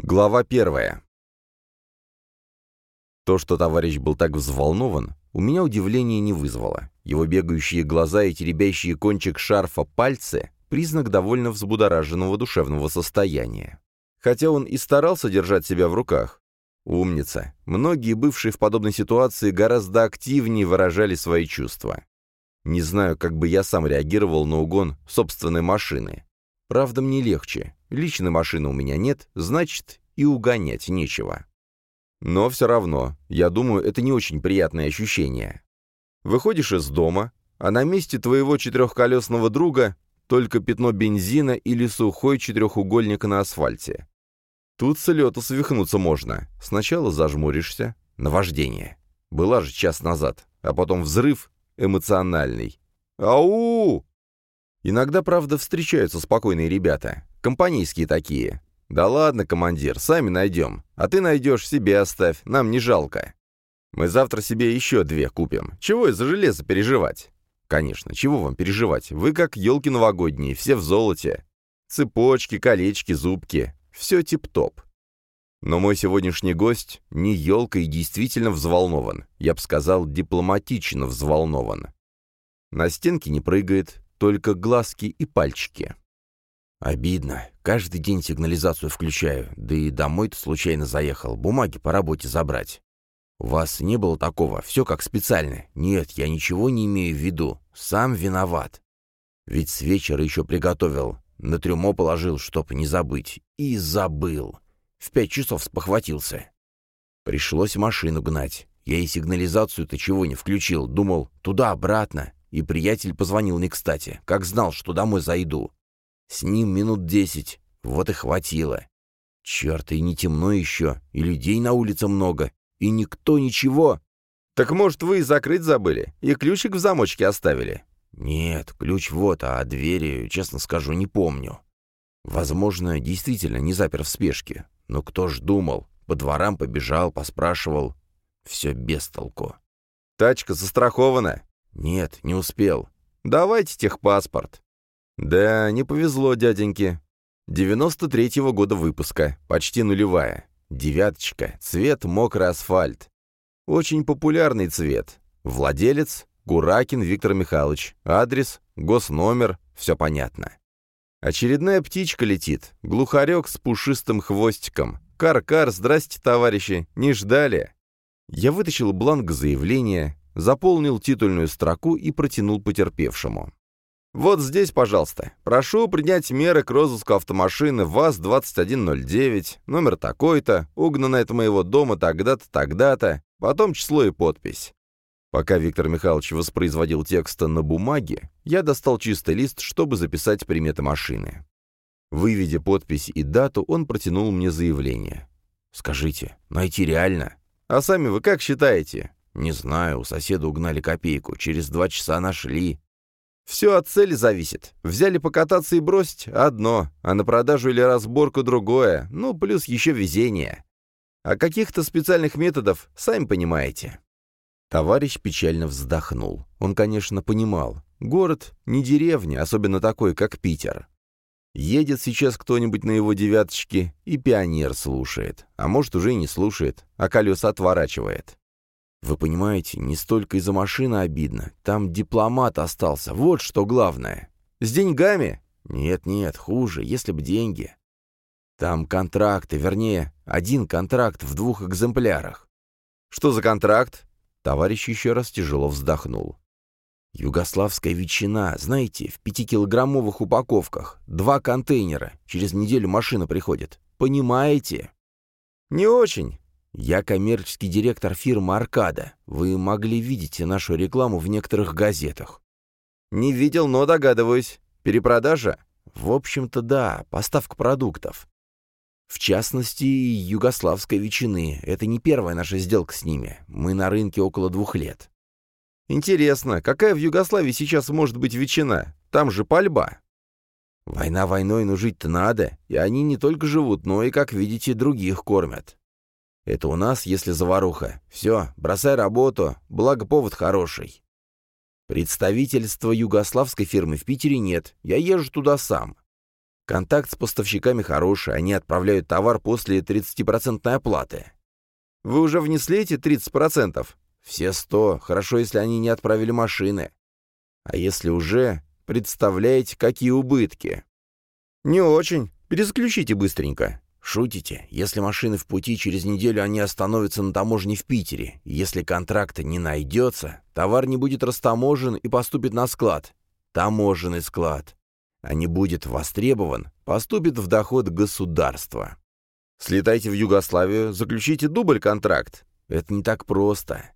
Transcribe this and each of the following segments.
Глава первая. То, что товарищ был так взволнован, у меня удивления не вызвало. Его бегающие глаза и теребящие кончик шарфа пальцы — признак довольно взбудораженного душевного состояния. Хотя он и старался держать себя в руках. Умница. Многие бывшие в подобной ситуации гораздо активнее выражали свои чувства. Не знаю, как бы я сам реагировал на угон собственной машины. Правда, мне легче. Личной машины у меня нет, значит, и угонять нечего. Но все равно, я думаю, это не очень приятное ощущение. Выходишь из дома, а на месте твоего четырехколесного друга только пятно бензина или сухой четырехугольник на асфальте. Тут с лету свихнуться можно. Сначала зажмуришься. Наваждение. Была же час назад. А потом взрыв эмоциональный. «Ау!» Иногда, правда, встречаются спокойные ребята. Компанейские такие. «Да ладно, командир, сами найдем. А ты найдешь, себе оставь, нам не жалко. Мы завтра себе еще две купим. Чего из-за железа переживать?» «Конечно, чего вам переживать? Вы как елки новогодние, все в золоте. Цепочки, колечки, зубки. Все тип-топ. Но мой сегодняшний гость не елка и действительно взволнован. Я бы сказал, дипломатично взволнован. На стенке не прыгает, только глазки и пальчики. Обидно. Каждый день сигнализацию включаю, да и домой-то случайно заехал, бумаги по работе забрать. У вас не было такого, все как специально. Нет, я ничего не имею в виду, сам виноват. Ведь с вечера еще приготовил, на трюмо положил, чтоб не забыть. И забыл. В пять часов спохватился. Пришлось машину гнать. Я и сигнализацию-то чего не включил, думал, туда-обратно. И приятель позвонил не кстати, как знал, что домой зайду. С ним минут десять, вот и хватило. Черт, и не темно еще, и людей на улице много, и никто ничего. Так может, вы и закрыть забыли, и ключик в замочке оставили? Нет, ключ вот, а двери, честно скажу, не помню. Возможно, действительно не запер в спешке. Но кто ж думал? По дворам побежал, поспрашивал. Все без толку. Тачка застрахована? «Нет, не успел. Давайте техпаспорт». «Да, не повезло дяденьке. 93-го года выпуска, почти нулевая. Девяточка, цвет мокрый асфальт. Очень популярный цвет. Владелец — Гуракин Виктор Михайлович. Адрес, госномер, все понятно. Очередная птичка летит, глухарек с пушистым хвостиком. Кар-кар, здрасте, товарищи, не ждали. Я вытащил бланк заявления, заполнил титульную строку и протянул потерпевшему. «Вот здесь, пожалуйста. Прошу принять меры к розыску автомашины ВАЗ-2109, номер такой-то, угнана от моего дома тогда-то, тогда-то, потом число и подпись». Пока Виктор Михайлович воспроизводил текст на бумаге, я достал чистый лист, чтобы записать приметы машины. Выведя подпись и дату, он протянул мне заявление. «Скажите, найти реально?» «А сами вы как считаете?» «Не знаю, у соседа угнали копейку, через два часа нашли». «Все от цели зависит. Взяли покататься и бросить — одно, а на продажу или разборку — другое, ну, плюс еще везение. А каких-то специальных методов, сами понимаете». Товарищ печально вздохнул. Он, конечно, понимал. Город не деревня, особенно такой, как Питер. Едет сейчас кто-нибудь на его девяточке, и пионер слушает. А может, уже и не слушает, а колеса отворачивает. Вы понимаете, не столько из-за машины обидно. Там дипломат остался, вот что главное. С деньгами? Нет-нет, хуже, если б деньги. Там контракты, вернее, один контракт в двух экземплярах. Что за контракт? Товарищ еще раз тяжело вздохнул. Югославская ветчина, знаете, в пятикилограммовых упаковках. Два контейнера. Через неделю машина приходит. Понимаете? Не очень. «Я коммерческий директор фирмы «Аркада». Вы могли видеть нашу рекламу в некоторых газетах». «Не видел, но догадываюсь. Перепродажа?» «В общем-то, да, поставка продуктов. В частности, югославской ветчины. Это не первая наша сделка с ними. Мы на рынке около двух лет». «Интересно, какая в Югославии сейчас может быть ветчина? Там же пальба». «Война войной, но жить-то надо. И они не только живут, но и, как видите, других кормят. Это у нас, если заваруха. Все, бросай работу, благо повод хороший. Представительства югославской фирмы в Питере нет, я езжу туда сам. Контакт с поставщиками хороший, они отправляют товар после 30% оплаты. Вы уже внесли эти 30%? Все 100. Хорошо, если они не отправили машины. А если уже, представляете, какие убытки? Не очень. Пересключите быстренько. Шутите? Если машины в пути, через неделю они остановятся на таможне в Питере. Если контракта не найдется, товар не будет растаможен и поступит на склад. Таможенный склад. А не будет востребован, поступит в доход государства. Слетайте в Югославию, заключите дубль-контракт. Это не так просто.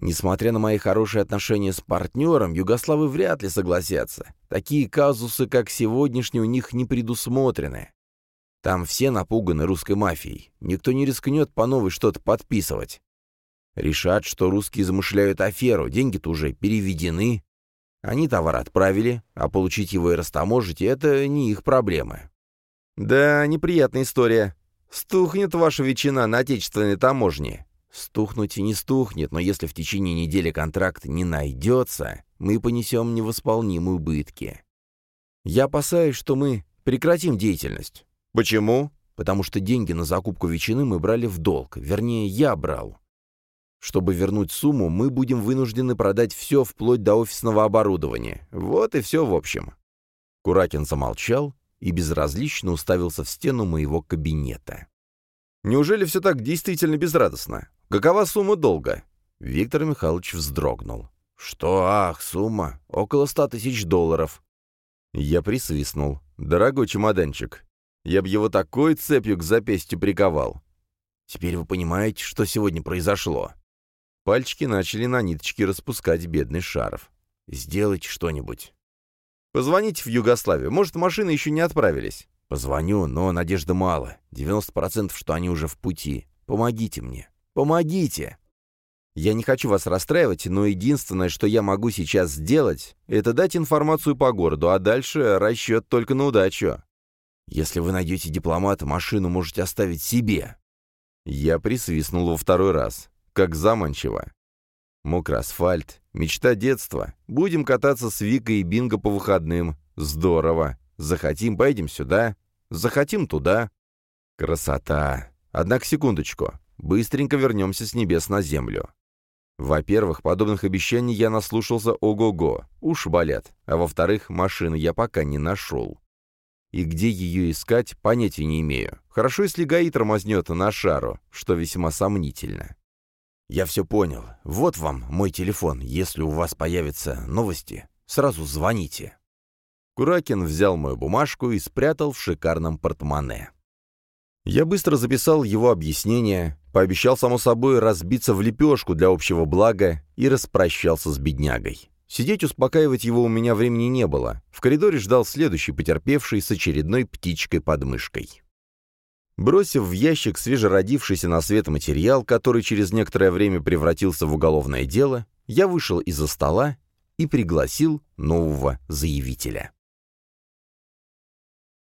Несмотря на мои хорошие отношения с партнером, югославы вряд ли согласятся. Такие казусы, как сегодняшний, у них не предусмотрены. Там все напуганы русской мафией. Никто не рискнет по новой что-то подписывать. Решат, что русские замышляют аферу, деньги-то уже переведены. Они товар отправили, а получить его и растаможить — это не их проблемы. Да, неприятная история. Стухнет ваша ветчина на отечественной таможне. Стухнуть и не стухнет, но если в течение недели контракт не найдется, мы понесем невосполнимые убытки. Я опасаюсь, что мы прекратим деятельность. Почему? Потому что деньги на закупку ветчины мы брали в долг, вернее, я брал. Чтобы вернуть сумму, мы будем вынуждены продать все вплоть до офисного оборудования. Вот и все в общем. Куракин замолчал и безразлично уставился в стену моего кабинета. «Неужели все так действительно безрадостно? Какова сумма долга?» Виктор Михайлович вздрогнул. «Что, ах, сумма? Около ста тысяч долларов». Я присвистнул. «Дорогой чемоданчик, я б его такой цепью к запястью приковал. Теперь вы понимаете, что сегодня произошло?» Пальчики начали на ниточке распускать бедный шарф. «Сделайте что-нибудь». «Позвоните в Югославию. Может, машины еще не отправились?» «Позвоню, но надежды мало. 90% что они уже в пути. Помогите мне». Помогите!» Я не хочу вас расстраивать, но единственное, что я могу сейчас сделать, это дать информацию по городу, а дальше расчет только на удачу. Если вы найдете дипломата, машину можете оставить себе. Я присвистнул во второй раз, как заманчиво. Мокрый асфальт, мечта детства. Будем кататься с Викой и Бинго по выходным. Здорово. Захотим, поедем сюда. Захотим туда. Красота. Однако секундочку. Быстренько вернемся с небес на землю. Во-первых, подобных обещаний я наслушался ого-го, уж болят, а во-вторых, машины я пока не нашел. И где ее искать, понятия не имею. Хорошо, если ГАИ тормознет на шару, что весьма сомнительно. Я все понял. Вот вам мой телефон. Если у вас появятся новости, сразу звоните. Куракин взял мою бумажку и спрятал в шикарном портмоне. Я быстро записал его объяснение, пообещал, само собой, разбиться в лепешку для общего блага и распрощался с беднягой. Сидеть успокаивать его у меня времени не было. В коридоре ждал следующий потерпевший с очередной птичкой под мышкой. Бросив в ящик свежеродившийся на свет материал, который через некоторое время превратился в уголовное дело, я вышел из-за стола и пригласил нового заявителя.